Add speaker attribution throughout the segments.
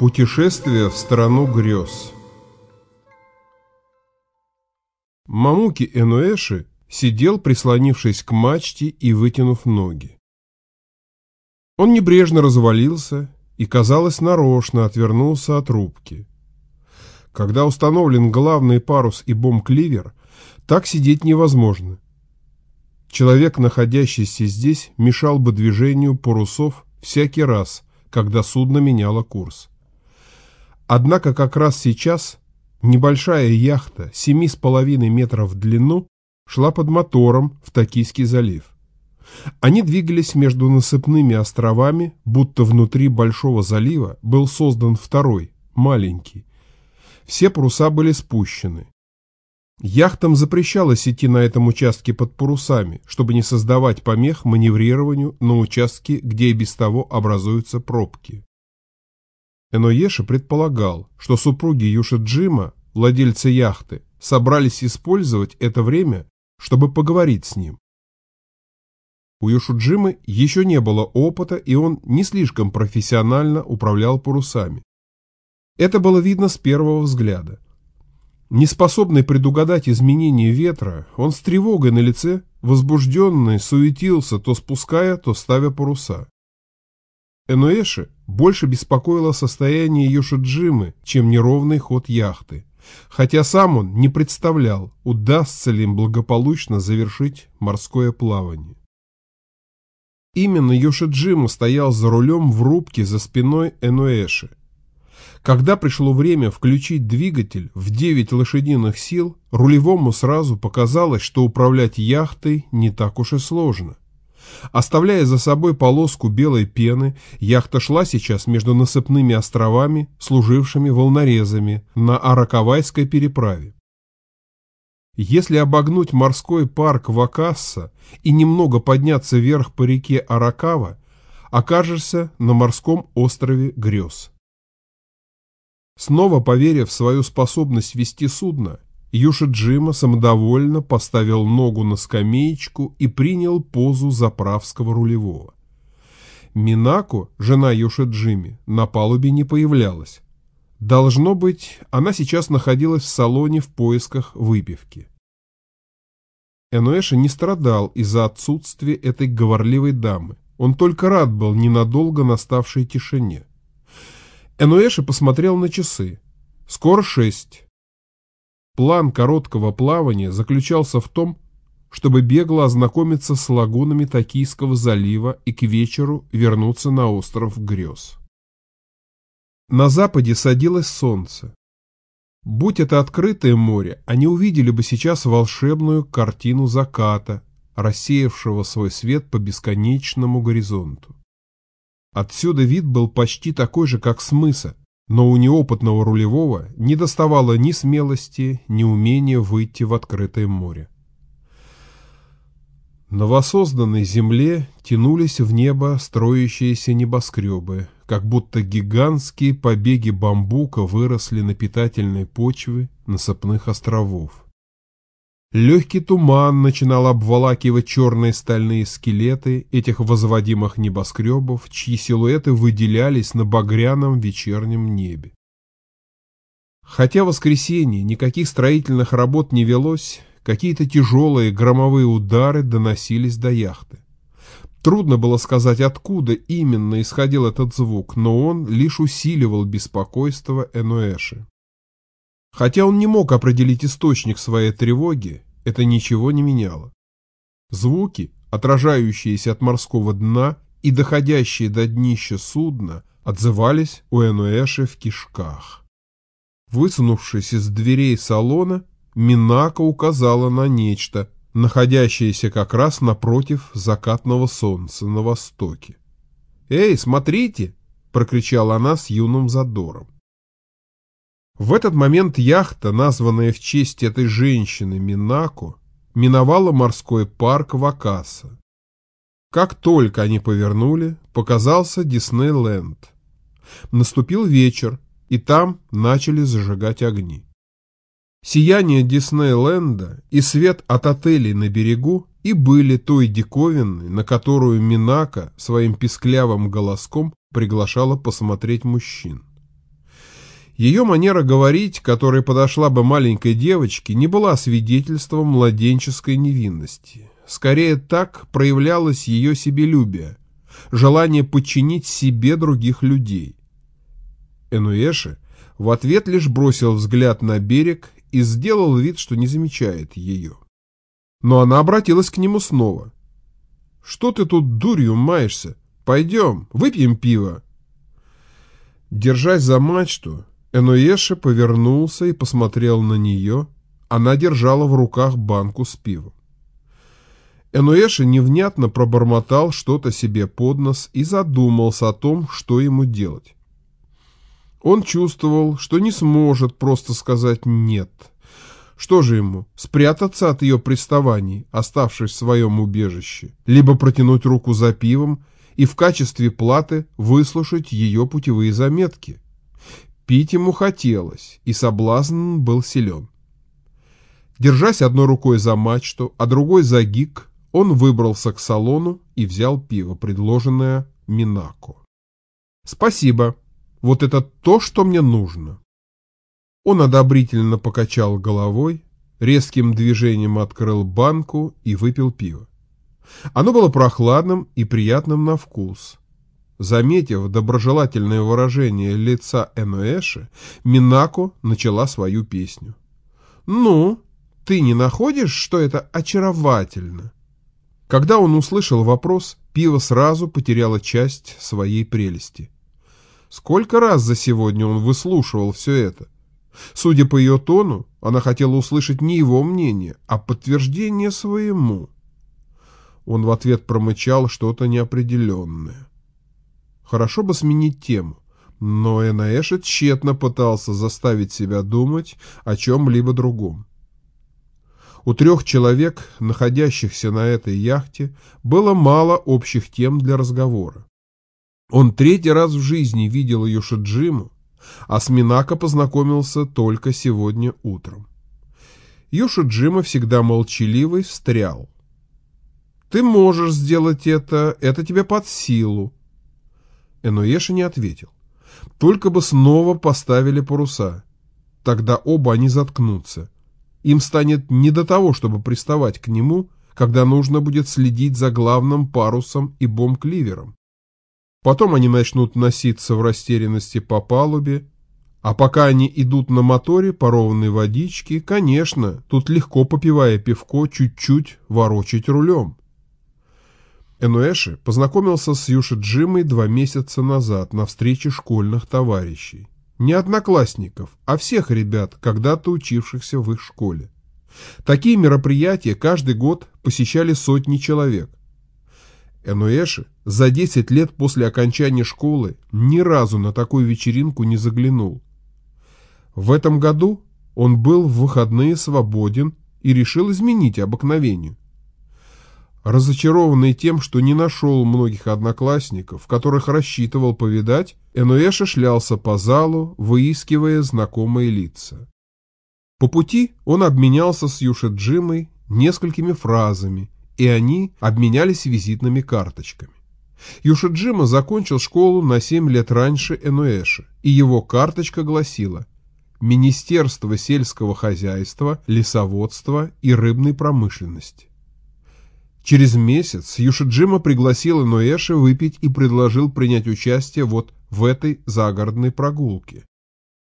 Speaker 1: Путешествие в страну грез Мамуки Энуэши сидел, прислонившись к мачте и вытянув ноги. Он небрежно развалился и, казалось, нарочно отвернулся от рубки. Когда установлен главный парус и бомб-кливер, так сидеть невозможно. Человек, находящийся здесь, мешал бы движению парусов всякий раз, когда судно меняло курс. Однако как раз сейчас небольшая яхта 7,5 метров в длину шла под мотором в Токийский залив. Они двигались между насыпными островами, будто внутри большого залива был создан второй, маленький. Все паруса были спущены. Яхтам запрещалось идти на этом участке под парусами, чтобы не создавать помех маневрированию на участке, где и без того образуются пробки. Эноеша предполагал, что супруги Юшиджима, владельцы яхты, собрались использовать это время, чтобы поговорить с ним. У Юшуджимы еще не было опыта, и он не слишком профессионально управлял парусами. Это было видно с первого взгляда. Неспособный предугадать изменения ветра, он с тревогой на лице, возбужденный, суетился, то спуская, то ставя паруса. Энуэши больше беспокоило состояние Йошиджимы, чем неровный ход яхты, хотя сам он не представлял, удастся ли им благополучно завершить морское плавание. Именно Йошиджима стоял за рулем в рубке за спиной Энуэши, когда пришло время включить двигатель в 9 лошадиных сил, рулевому сразу показалось, что управлять яхтой не так уж и сложно. Оставляя за собой полоску белой пены, яхта шла сейчас между насыпными островами, служившими волнорезами, на Аракавайской переправе. Если обогнуть морской парк Вакасса и немного подняться вверх по реке Аракава, окажешься на морском острове Грез. Снова поверив в свою способность вести судно, Юша Джима самодовольно поставил ногу на скамеечку и принял позу заправского рулевого. Минако, жена Юши Джими, на палубе не появлялась. Должно быть, она сейчас находилась в салоне в поисках выпивки. Энуэша не страдал из-за отсутствия этой говорливой дамы. Он только рад был ненадолго наставшей тишине. Энуэши посмотрел на часы. Скоро шесть. План короткого плавания заключался в том, чтобы бегло ознакомиться с лагунами Токийского залива и к вечеру вернуться на остров Грез. На западе садилось солнце. Будь это открытое море, они увидели бы сейчас волшебную картину заката, рассеявшего свой свет по бесконечному горизонту. Отсюда вид был почти такой же, как с мыса, но у неопытного рулевого не доставало ни смелости, ни умения выйти в открытое море. На воссозданной земле тянулись в небо строящиеся небоскребы, как будто гигантские побеги бамбука выросли на питательной почве насыпных островов. Легкий туман начинал обволакивать черные стальные скелеты этих возводимых небоскребов, чьи силуэты выделялись на багряном вечернем небе. Хотя в воскресенье никаких строительных работ не велось, какие-то тяжелые громовые удары доносились до яхты. Трудно было сказать, откуда именно исходил этот звук, но он лишь усиливал беспокойство Энуэши. Хотя он не мог определить источник своей тревоги, это ничего не меняло. Звуки, отражающиеся от морского дна и доходящие до днища судна, отзывались у Энуэши в кишках. Высунувшись из дверей салона, Минака указала на нечто, находящееся как раз напротив закатного солнца на востоке. «Эй, смотрите!» — прокричала она с юным задором. В этот момент яхта, названная в честь этой женщины Минако, миновала морской парк Вакаса. Как только они повернули, показался Диснейленд. Наступил вечер, и там начали зажигать огни. Сияние Диснейленда и свет от отелей на берегу и были той диковинной, на которую Минака своим писклявым голоском приглашала посмотреть мужчин. Ее манера говорить, которая подошла бы маленькой девочке, не была свидетельством младенческой невинности. Скорее так проявлялось ее себелюбие, желание подчинить себе других людей. Энуэши в ответ лишь бросил взгляд на берег и сделал вид, что не замечает ее. Но она обратилась к нему снова. «Что ты тут дурью маешься? Пойдем, выпьем пиво». Держась за мачту, Энуэша повернулся и посмотрел на нее. Она держала в руках банку с пивом. Энуэша невнятно пробормотал что-то себе под нос и задумался о том, что ему делать. Он чувствовал, что не сможет просто сказать «нет». Что же ему, спрятаться от ее приставаний, оставшись в своем убежище, либо протянуть руку за пивом и в качестве платы выслушать ее путевые заметки? Пить ему хотелось, и соблазн был силен. Держась одной рукой за мачту, а другой за гик, он выбрался к салону и взял пиво, предложенное Минако. «Спасибо», вот это то, что мне нужно. Он одобрительно покачал головой, резким движением открыл банку и выпил пиво. Оно было прохладным и приятным на вкус. Заметив доброжелательное выражение лица Энуэши, Минако начала свою песню. «Ну, ты не находишь, что это очаровательно?» Когда он услышал вопрос, пиво сразу потеряло часть своей прелести. Сколько раз за сегодня он выслушивал все это? Судя по ее тону, она хотела услышать не его мнение, а подтверждение своему. Он в ответ промычал что-то неопределенное. Хорошо бы сменить тему, но Энаэша тщетно пытался заставить себя думать о чем-либо другом. У трех человек, находящихся на этой яхте, было мало общих тем для разговора. Он третий раз в жизни видел Йошиджиму, а с Минако познакомился только сегодня утром. Йошиджима, всегда молчаливый, встрял. «Ты можешь сделать это, это тебе под силу». Энуэша не ответил. Только бы снова поставили паруса. Тогда оба они заткнутся. Им станет не до того, чтобы приставать к нему, когда нужно будет следить за главным парусом и бомб-кливером. Потом они начнут носиться в растерянности по палубе, а пока они идут на моторе по ровной водичке, конечно, тут легко попивая пивко, чуть-чуть ворочать рулем. Энуэши познакомился с Юши Джимой два месяца назад на встрече школьных товарищей. Не одноклассников, а всех ребят, когда-то учившихся в их школе. Такие мероприятия каждый год посещали сотни человек. Энуэши за 10 лет после окончания школы ни разу на такую вечеринку не заглянул. В этом году он был в выходные свободен и решил изменить обыкновению. Разочарованный тем, что не нашел многих одноклассников, которых рассчитывал повидать, Энуэша шлялся по залу, выискивая знакомые лица. По пути он обменялся с Юшиджимой несколькими фразами и они обменялись визитными карточками. Юшиджима закончил школу на 7 лет раньше Энуэши, и его карточка гласила «Министерство сельского хозяйства, лесоводства и рыбной промышленности». Через месяц Юшиджима пригласил Энуэши выпить и предложил принять участие вот в этой загородной прогулке.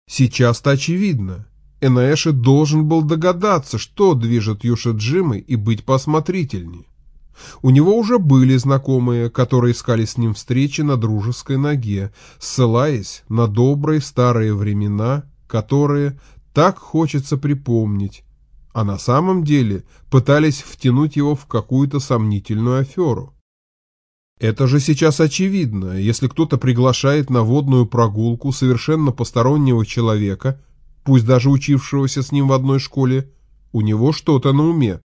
Speaker 1: Сейчас-то очевидно, Энаэши должен был догадаться, что движет Юшиджимой и быть посмотрительнее. У него уже были знакомые, которые искали с ним встречи на дружеской ноге, ссылаясь на добрые старые времена, которые так хочется припомнить, а на самом деле пытались втянуть его в какую-то сомнительную аферу. Это же сейчас очевидно, если кто-то приглашает на водную прогулку совершенно постороннего человека – пусть даже учившегося с ним в одной школе, у него что-то на уме.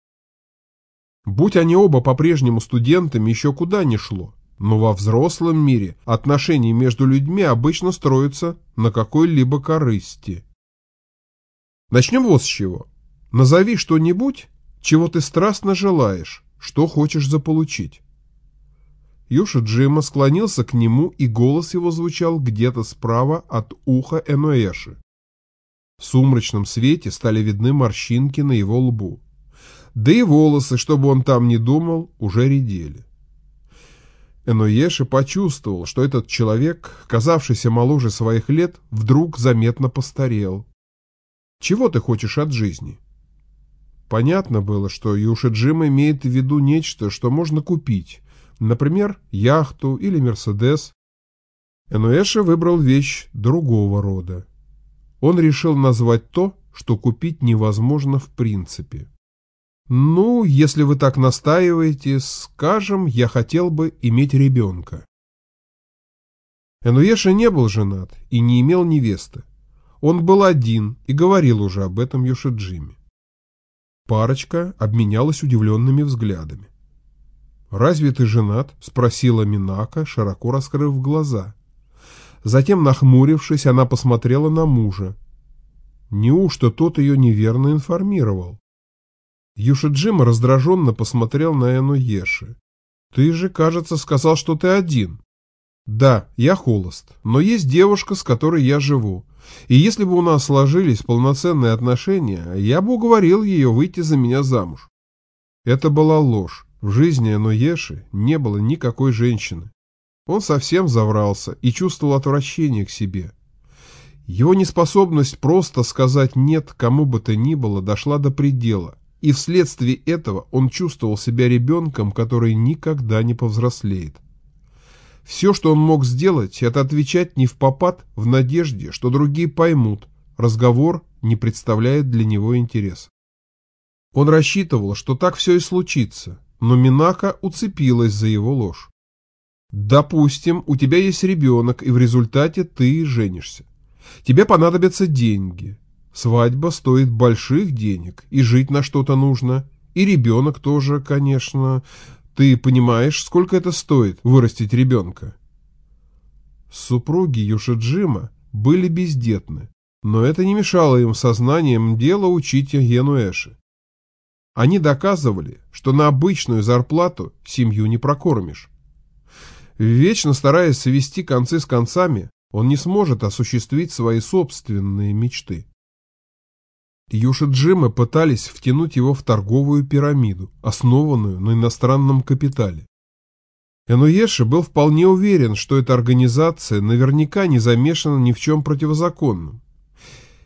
Speaker 1: Будь они оба по-прежнему студентами, еще куда ни шло. Но во взрослом мире отношения между людьми обычно строятся на какой-либо корысти. Начнем вот с чего. Назови что-нибудь, чего ты страстно желаешь, что хочешь заполучить. Юша Джима склонился к нему, и голос его звучал где-то справа от уха Энуэши. сумрачном свете стали видны морщинки на его лбу. Да и волосы, чтобы он там не думал, уже редели. Эноеши почувствовал, что этот человек, казавшийся моложе своих лет, вдруг заметно постарел. «Чего ты хочешь от жизни?» Понятно было, что Юшиджима имеет в виду нечто, что можно купить, например, яхту или Мерседес. Энуэша выбрал вещь другого рода. Он решил назвать то, что купить невозможно в принципе. Ну, если вы так настаиваете, скажем, я хотел бы иметь ребенка. Энуеша не был женат и не имел невесты. Он был один и говорил уже об этом Йошиджиме. Парочка обменялась удивленными взглядами. «Разве ты женат?» — спросила Минака, широко раскрыв глаза. Затем, нахмурившись, она посмотрела на мужа. Неужто тот ее неверно информировал? Юшиджима раздраженно посмотрел на Эну Еши. «Ты же, кажется, сказал, что ты один». «Да, я холост, но есть девушка, с которой я живу. И если бы у нас сложились полноценные отношения, я бы уговорил ее выйти за меня замуж». Это была ложь. В жизни Эну Еши не было никакой женщины. Он совсем заврался и чувствовал отвращение к себе. Его неспособность просто сказать «нет» кому бы то ни было дошла до предела – и вследствие этого он чувствовал себя ребенком, который никогда не повзрослеет. Все, что он мог сделать, это отвечать не в попад, в надежде, что другие поймут, разговор не представляет для него интереса. Он рассчитывал, что так все и случится, но Минака уцепилась за его ложь. Допустим, у тебя есть ребенок, и в результате ты женишься. Тебе понадобятся деньги. Свадьба стоит больших денег, и жить на что-то нужно. И ребенок тоже, конечно. Ты понимаешь, сколько это стоит, вырастить ребенка? Супруги Юшиджима были бездетны, но это не мешало им сознанием дела учить Генуэши. Они доказывали, что на обычную зарплату семью не прокормишь. Вечно стараясь свести концы с концами, он не сможет осуществить свои собственные мечты. Юшиджимы пытались втянуть его в торговую пирамиду, основанную на иностранном капитале. Энуеши был вполне уверен, что эта организация наверняка не замешана ни в чем противозаконном.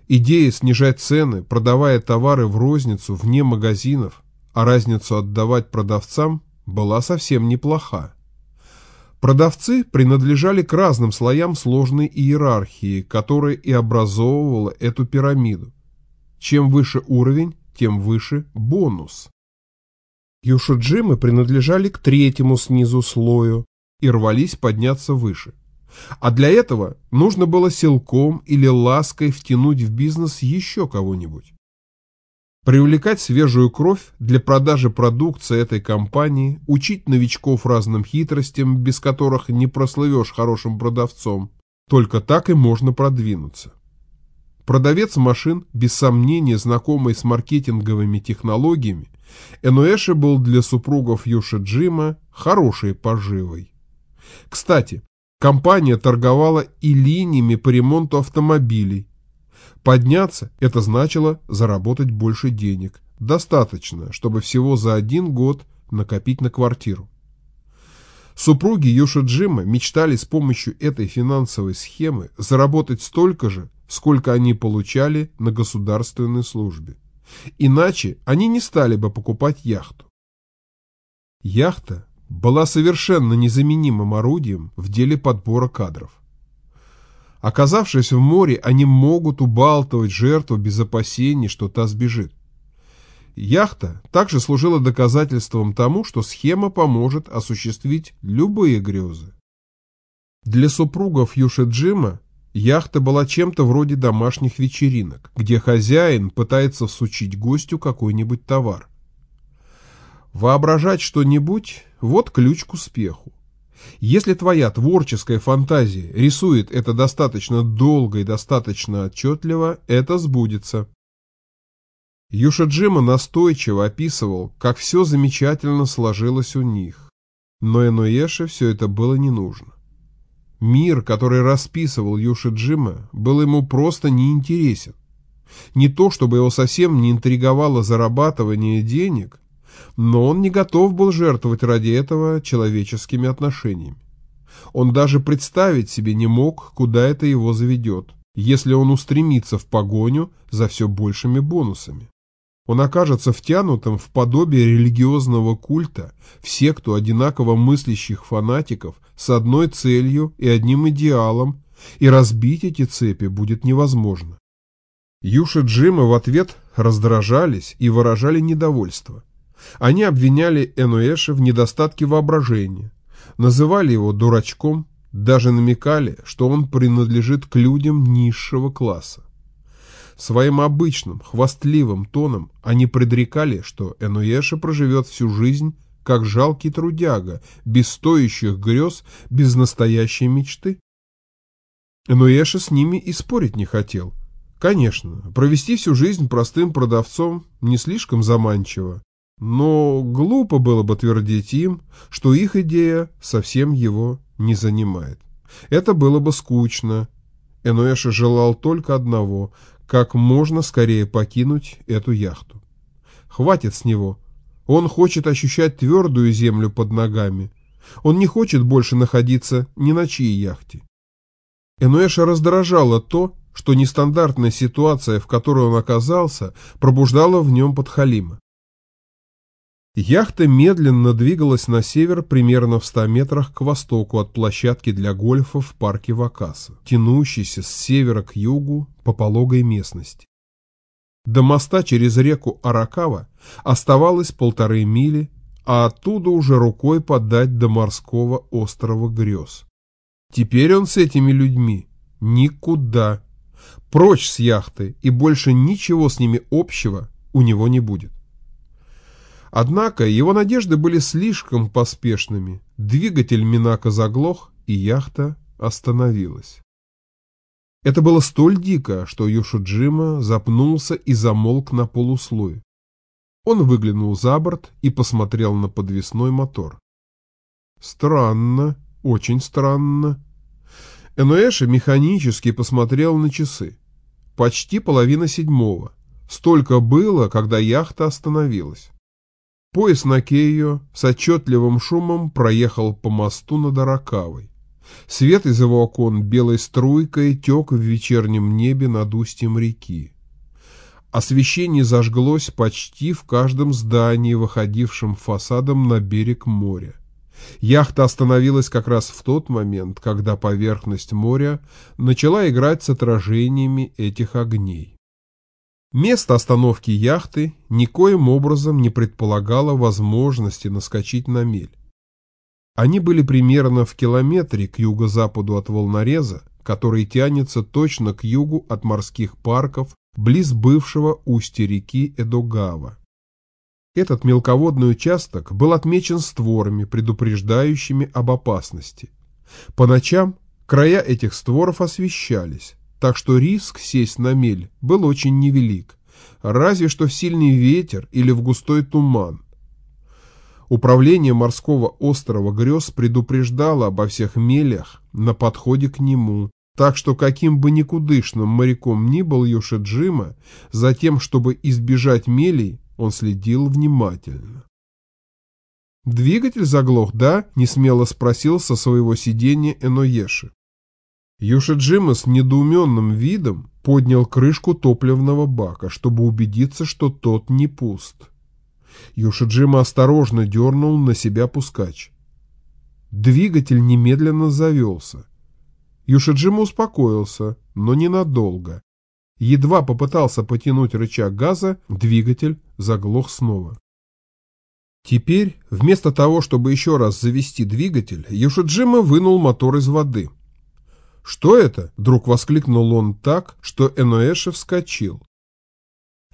Speaker 1: Идея снижать цены, продавая товары в розницу вне магазинов, а разницу отдавать продавцам, была совсем неплоха. Продавцы принадлежали к разным слоям сложной иерархии, которая и образовывала эту пирамиду. Чем выше уровень, тем выше бонус. Юшуджимы принадлежали к третьему снизу слою и рвались подняться выше. А для этого нужно было силком или лаской втянуть в бизнес еще кого-нибудь. Привлекать свежую кровь для продажи продукции этой компании, учить новичков разным хитростям, без которых не прослывешь хорошим продавцом. Только так и можно продвинуться. Продавец машин, без сомнения знакомый с маркетинговыми технологиями, Энуэши был для супругов Юши Джима хорошей поживой. Кстати, компания торговала и линиями по ремонту автомобилей. Подняться – это значило заработать больше денег. Достаточно, чтобы всего за один год накопить на квартиру. Супруги Юши Джима мечтали с помощью этой финансовой схемы заработать столько же, сколько они получали на государственной службе. Иначе они не стали бы покупать яхту. Яхта была совершенно незаменимым орудием в деле подбора кадров. Оказавшись в море, они могут убалтывать жертву без опасений, что та сбежит. Яхта также служила доказательством тому, что схема поможет осуществить любые грезы. Для супругов Юшиджима Яхта была чем-то вроде домашних вечеринок, где хозяин пытается всучить гостю какой-нибудь товар. Воображать что-нибудь – вот ключ к успеху. Если твоя творческая фантазия рисует это достаточно долго и достаточно отчетливо, это сбудется. Юшаджима настойчиво описывал, как все замечательно сложилось у них. Но Энуэше все это было не нужно. Мир, который расписывал Юши Джима, был ему просто неинтересен. Не то, чтобы его совсем не интриговало зарабатывание денег, но он не готов был жертвовать ради этого человеческими отношениями. Он даже представить себе не мог, куда это его заведет, если он устремится в погоню за все большими бонусами. Он окажется втянутым в подобие религиозного культа в секту одинаково мыслящих фанатиков с одной целью и одним идеалом, и разбить эти цепи будет невозможно. Юша Джима в ответ раздражались и выражали недовольство. Они обвиняли Энуэша в недостатке воображения, называли его дурачком, даже намекали, что он принадлежит к людям низшего класса. Своим обычным, хвастливым тоном они предрекали, что Энуэша проживет всю жизнь как жалкий трудяга, без стоящих грез, без настоящей мечты. Энуэша с ними и спорить не хотел. Конечно, провести всю жизнь простым продавцом не слишком заманчиво, но глупо было бы твердить им, что их идея совсем его не занимает. Это было бы скучно. Энуэша желал только одного – как можно скорее покинуть эту яхту. Хватит с него. Он хочет ощущать твердую землю под ногами. Он не хочет больше находиться ни на чьей яхте. Энуэша раздражало то, что нестандартная ситуация, в которой он оказался, пробуждала в нем подхалима. Яхта медленно двигалась на север примерно в 100 метрах к востоку от площадки для гольфа в парке Вакаса, тянущейся с севера к югу по пологой местности. До моста через реку Аракава оставалось полторы мили, а оттуда уже рукой подать до морского острова грез. Теперь он с этими людьми никуда, прочь с яхты, и больше ничего с ними общего у него не будет. Однако его надежды были слишком поспешными. Двигатель Минака заглох, и яхта остановилась. Это было столь дико, что Йошуджима запнулся и замолк на полуслое. Он выглянул за борт и посмотрел на подвесной мотор. Странно, очень странно. Энуэша механически посмотрел на часы. Почти половина седьмого. Столько было, когда яхта остановилась. Поезд на Кейо с отчетливым шумом проехал по мосту над Аракавой. Свет из его окон белой струйкой тек в вечернем небе над устьем реки. Освещение зажглось почти в каждом здании, выходившем фасадом на берег моря. Яхта остановилась как раз в тот момент, когда поверхность моря начала играть с отражениями этих огней. Место остановки яхты никоим образом не предполагало возможности наскочить на мель. Они были примерно в километре к юго-западу от волнореза, который тянется точно к югу от морских парков близ бывшего устья реки Эдогава. Этот мелководный участок был отмечен створами, предупреждающими об опасности. По ночам края этих створов освещались, так что риск сесть на мель был очень невелик, разве что в сильный ветер или в густой туман. Управление морского острова грез предупреждало обо всех мелях на подходе к нему, так что каким бы никудышным моряком ни был Йошиджима, за тем, чтобы избежать мелей, он следил внимательно. «Двигатель заглох, да?» – несмело спросил со своего сиденья Эноеши. Юшиджима с недоуменным видом поднял крышку топливного бака, чтобы убедиться, что тот не пуст. Юшиджима осторожно дернул на себя пускач. Двигатель немедленно завелся. Юшиджима успокоился, но ненадолго. Едва попытался потянуть рычаг газа, двигатель заглох снова. Теперь, вместо того, чтобы еще раз завести двигатель, Юшиджима вынул мотор из воды. «Что это?» – вдруг воскликнул он так, что Энуэша вскочил.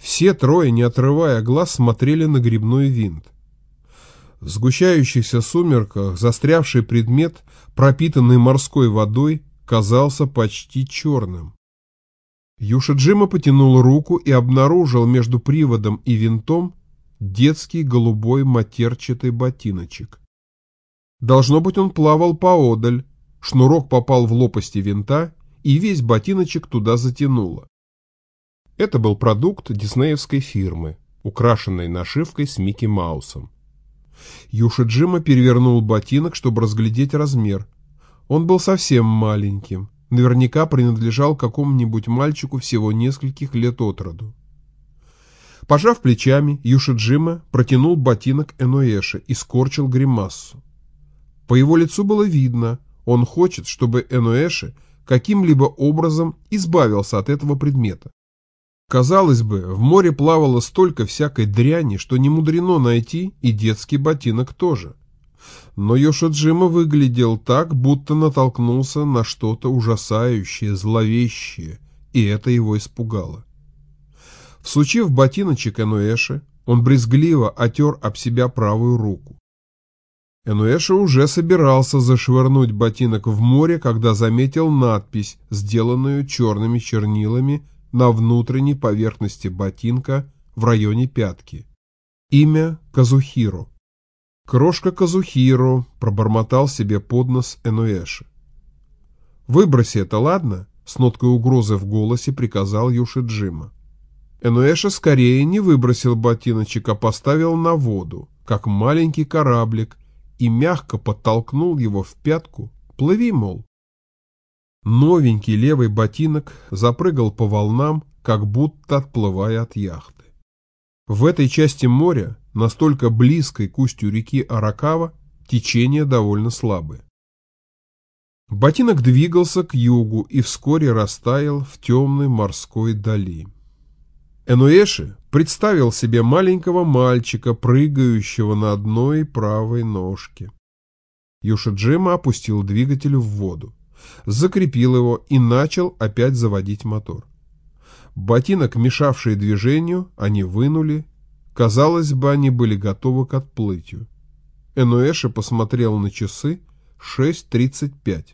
Speaker 1: Все трое, не отрывая глаз, смотрели на грибной винт. В сгущающихся сумерках застрявший предмет, пропитанный морской водой, казался почти черным. Юшиджима потянул руку и обнаружил между приводом и винтом детский голубой матерчатый ботиночек. Должно быть, он плавал поодаль, Шнурок попал в лопасти винта, и весь ботиночек туда затянуло. Это был продукт диснеевской фирмы, украшенный нашивкой с Микки Маусом. Юшиджима перевернул ботинок, чтобы разглядеть размер. Он был совсем маленьким, наверняка принадлежал какому-нибудь мальчику всего нескольких лет от роду. Пожав плечами, Юшиджима протянул ботинок Энуэше и скорчил гримассу. По его лицу было видно, он хочет, чтобы Энуэше каким-либо образом избавился от этого предмета. Казалось бы, в море плавало столько всякой дряни, что не мудрено найти и детский ботинок тоже. Но Йошиджима выглядел так, будто натолкнулся на что-то ужасающее, зловещее, и это его испугало. Всучив ботиночек Энуэше, он брезгливо отер об себя правую руку. Энуэша уже собирался зашвырнуть ботинок в море, когда заметил надпись, сделанную черными чернилами на внутренней поверхности ботинка в районе пятки. Имя Казухиро. Крошка Казухиро пробормотал себе под нос Энуэши. «Выброси это, ладно?» — с ноткой угрозы в голосе приказал Юшиджима. Энуэша скорее не выбросил ботиночек, а поставил на воду, как маленький кораблик, и мягко подтолкнул его в пятку. Плыви, мол. Новенький левый ботинок запрыгал по волнам, как будто отплывая от яхты. В этой части моря, настолько близкой к устью реки Аракава, течение довольно слабое. Ботинок двигался к югу и вскоре растаял в темной морской дали. Энуэши представил себе маленького мальчика, прыгающего на одной правой ножке. Юшиджима опустил двигатель в воду, закрепил его и начал опять заводить мотор. Ботинок, мешавший движению, они вынули. Казалось бы, они были готовы к отплытию. Энуэши посмотрел на часы 6.35.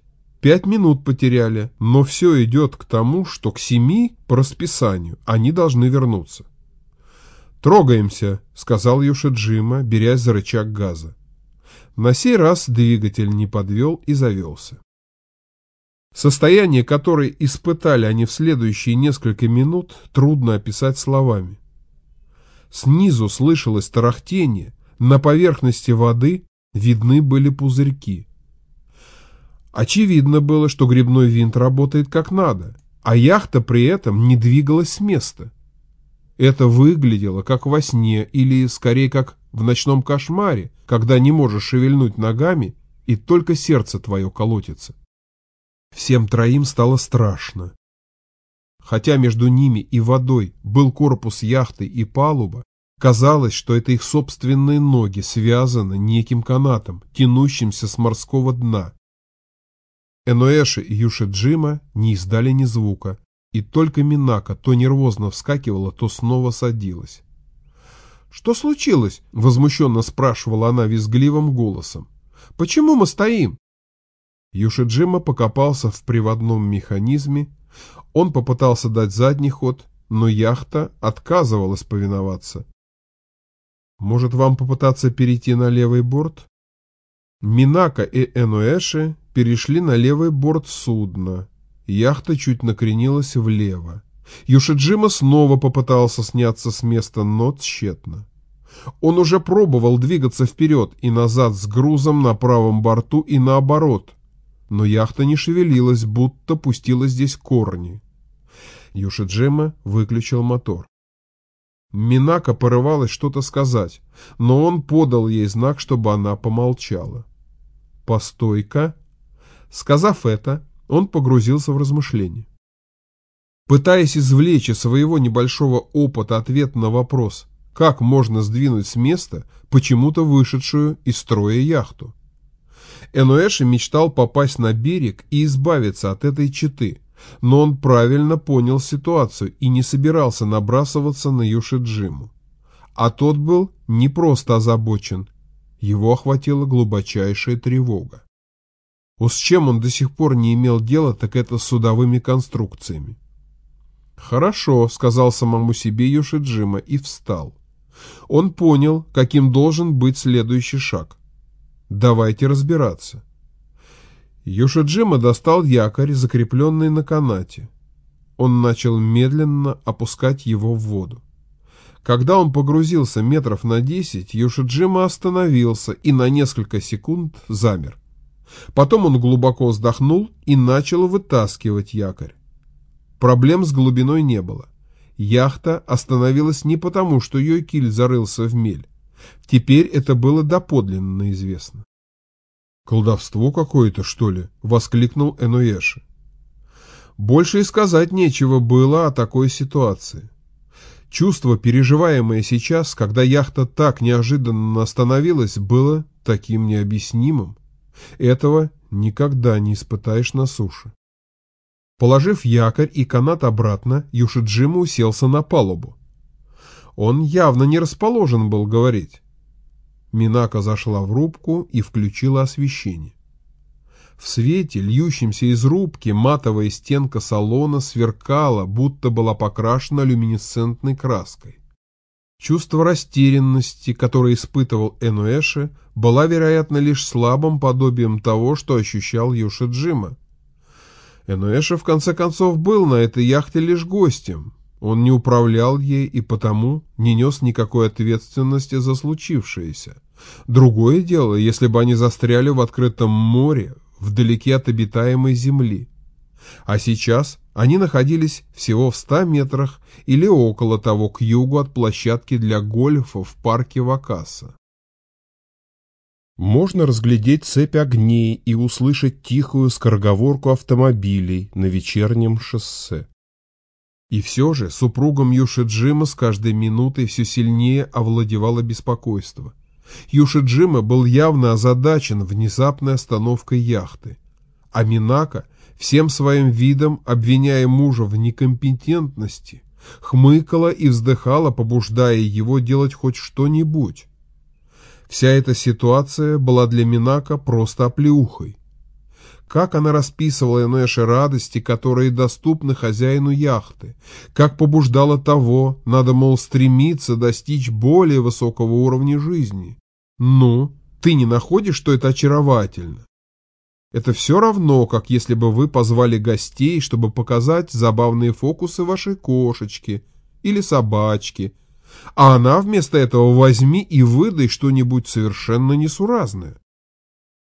Speaker 1: Пять минут потеряли, но все идет к тому, что к семи по расписанию они должны вернуться. «Трогаемся», — сказал Юшиджима, берясь за рычаг газа. На сей раз двигатель не подвел и завелся. Состояние, которое испытали они в следующие несколько минут, трудно описать словами. Снизу слышалось тарахтение, на поверхности воды видны были пузырьки. Очевидно было, что грибной винт работает как надо, а яхта при этом не двигалась с места. Это выглядело как во сне или скорее как в ночном кошмаре, когда не можешь шевельнуть ногами и только сердце твое колотится. Всем троим стало страшно. Хотя между ними и водой был корпус яхты и палуба, казалось, что это их собственные ноги связаны неким канатом, тянущимся с морского дна, Энуэши и Юшиджима не издали ни звука, и только Минака то нервозно вскакивала, то снова садилась. «Что случилось?» — возмущенно спрашивала она визгливым голосом. «Почему мы стоим?» Юшиджима покопался в приводном механизме. Он попытался дать задний ход, но яхта отказывалась повиноваться. «Может, вам попытаться перейти на левый борт?» Минака и Энуэши перешли на левый борт судна. Яхта чуть накренилась влево. Юшиджима снова попытался сняться с места, но тщетно. Он уже пробовал двигаться вперед и назад с грузом на правом борту и наоборот, но яхта не шевелилась, будто пустила здесь корни. Юшиджима выключил мотор. Минака порывалась что-то сказать, но он подал ей знак, чтобы она помолчала. «Постой-ка!» Сказав это, он погрузился в размышления. Пытаясь извлечь из своего небольшого опыта ответ на вопрос, как можно сдвинуть с места почему-то вышедшую из строя яхту. Энуэши мечтал попасть на берег и избавиться от этой четы, но он правильно понял ситуацию и не собирался набрасываться на Юшиджиму. А тот был не просто озабочен, его охватила глубочайшая тревога. Уж с чем он до сих пор не имел дела, так это с судовыми конструкциями. «Хорошо», — сказал самому себе Юшиджима и встал. Он понял, каким должен быть следующий шаг. «Давайте разбираться». Юшиджима достал якорь, закрепленный на канате. он начал медленно опускать его в воду. Когда он погрузился метров на десять, Юшиджима остановился и на несколько секунд замер. Потом он глубоко вздохнул и начал вытаскивать якорь. Проблем с глубиной не было. Яхта остановилась не потому, что ее киль зарылся в мель. Теперь это было доподлинно известно. «Колдовство какое-то, что ли?» — воскликнул Энуэши. Больше и сказать нечего было о такой ситуации. Чувство, переживаемое сейчас, когда яхта так неожиданно остановилась, было таким необъяснимым. Этого никогда не испытаешь на суше. Положив якорь и канат обратно, Юшиджима уселся на палубу. Он явно не расположен был говорить. Минака зашла в рубку и включила освещение. В свете, льющемся из рубки, матовая стенка салона сверкала, будто была покрашена люминесцентной краской. Чувство растерянности, которое испытывал Энуэши, была, вероятно, лишь слабым подобием того, что ощущал Юши Джима. Энуэши, в конце концов, был на этой яхте лишь гостем. Он не управлял ей и потому не нес никакой ответственности за случившееся. Другое дело, если бы они застряли в открытом море, вдалеке от обитаемой земли. А сейчас они находились всего в ста метрах или около того к югу от площадки для гольфа в парке Вакаса. Можно разглядеть цепь огней и услышать тихую скороговорку автомобилей на вечернем шоссе. И все же супругом Юшиджима с каждой минутой все сильнее овладевало беспокойство. Юшиджима был явно озадачен внезапной остановкой яхты. А Минака, всем своим видом обвиняя мужа в некомпетентности, хмыкала и вздыхала, побуждая его делать хоть что-нибудь. Вся эта ситуация была для Минака просто оплеухой. Как она расписывала Энэше радости, которые доступны хозяину яхты, как побуждала того, надо, мол, стремиться достичь более высокого уровня жизни. Ну, ты не находишь, что это очаровательно? Это все равно, как если бы вы позвали гостей, чтобы показать забавные фокусы вашей кошечки или собачки, а она вместо этого возьми и выдай что-нибудь совершенно несуразное.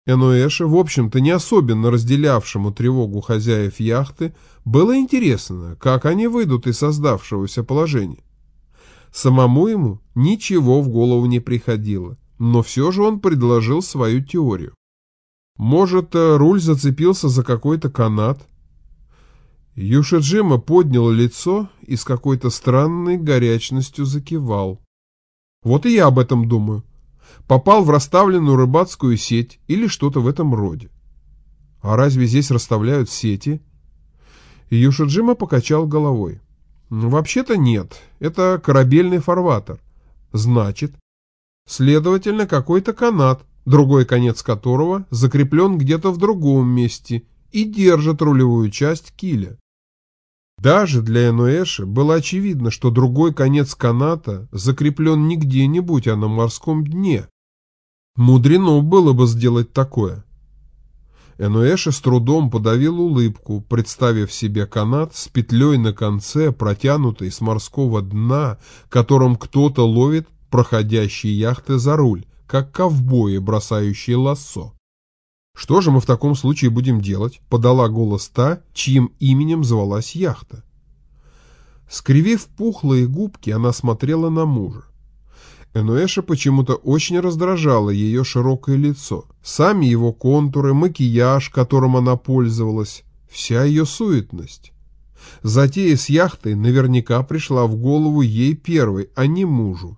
Speaker 1: Энуэше, в общем-то, не особенно разделявшему тревогу хозяев яхты, было интересно, как они выйдут из создавшегося положения. Самому ему ничего в голову не приходило но все же он предложил свою теорию. Может, э, руль зацепился за какой-то канат? Юшиджима поднял лицо и с какой-то странной горячностью закивал. Вот и я об этом думаю. Попал в расставленную рыбацкую сеть или что-то в этом роде. А разве здесь расставляют сети? Юшиджима покачал головой. Вообще-то нет, это корабельный фарватер. Значит, Следовательно, какой-то канат, другой конец которого закреплен где-то в другом месте и держит рулевую часть киля. Даже для Энуэши было очевидно, что другой конец каната закреплен не где-нибудь, а на морском дне. Мудрено было бы сделать такое. Энуэши с трудом подавил улыбку, представив себе канат с петлей на конце, протянутой с морского дна, которым кто-то ловит проходящие яхты за руль, как ковбои, бросающие лассо. «Что же мы в таком случае будем делать?» — подала голос та, чьим именем звалась яхта. Скривив пухлые губки, она смотрела на мужа. Энуэша почему-то очень раздражало ее широкое лицо, сами его контуры, макияж, которым она пользовалась, вся ее суетность. Затея с яхтой наверняка пришла в голову ей первой, а не мужу.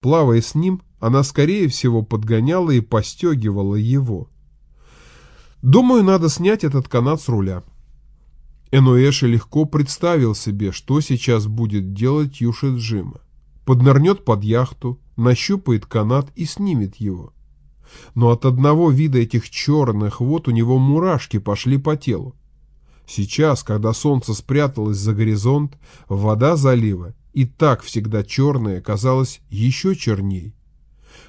Speaker 1: Плавая с ним, она, скорее всего, подгоняла и постегивала его. Думаю, надо снять этот канат с руля. Энуэши легко представил себе, что сейчас будет делать Юшиджима. Поднырнет под яхту, нащупает канат и снимет его. Но от одного вида этих черных вод у него мурашки пошли по телу. Сейчас, когда солнце спряталось за горизонт, вода залива и так всегда черная казалась еще черней.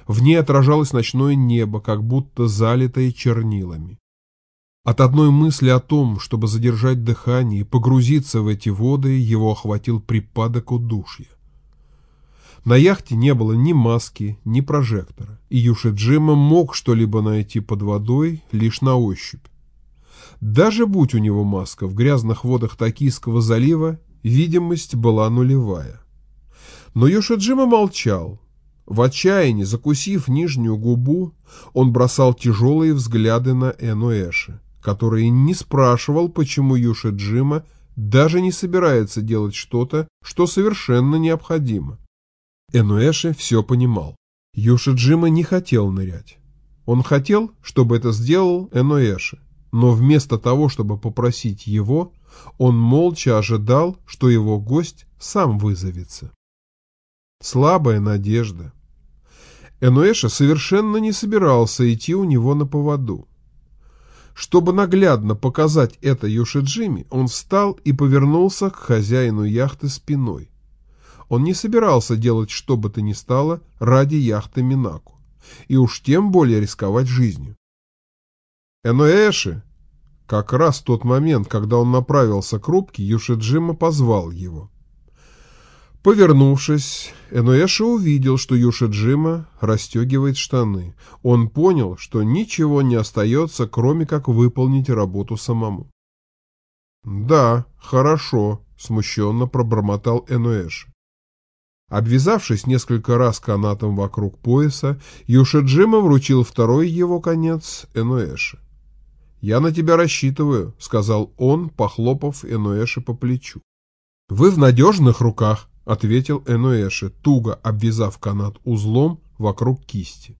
Speaker 1: В ней отражалось ночное небо, как будто залитое чернилами. От одной мысли о том, чтобы задержать дыхание и погрузиться в эти воды, его охватил припадок удушья. На яхте не было ни маски, ни прожектора, и Юшиджима мог что-либо найти под водой лишь на ощупь. Даже будь у него маска, в грязных водах Токийского залива видимость была нулевая. Но Юшиджима молчал. В отчаянии, закусив нижнюю губу, он бросал тяжелые взгляды на Энуэши, который не спрашивал, почему Юшиджима даже не собирается делать что-то, что совершенно необходимо. Энуэши все понимал. Юшиджима не хотел нырять. Он хотел, чтобы это сделал Энуэши, но вместо того, чтобы попросить его, он молча ожидал, что его гость сам вызовется. Слабая надежда. Энуэша совершенно не собирался идти у него на поводу. Чтобы наглядно показать это Юшиджими, он встал и повернулся к хозяину яхты спиной. Он не собирался делать что бы то ни стало ради яхты Минаку, и уж тем более рисковать жизнью. Энуэши, как раз в тот момент, когда он направился к рубке, Юшиджима позвал его. Повернувшись, Энуэша увидел, что Юшиджима расстегивает штаны. Он понял, что ничего не остается, кроме как выполнить работу самому. «Да, хорошо», — смущенно пробормотал Энуэш. Обвязавшись несколько раз канатом вокруг пояса, Юшиджима вручил второй его конец Энуэше. «Я на тебя рассчитываю», — сказал он, похлопав Энуэше по плечу. «Вы в надежных руках», — ответил Энуэше, туго обвязав канат узлом вокруг кисти.